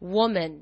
woman.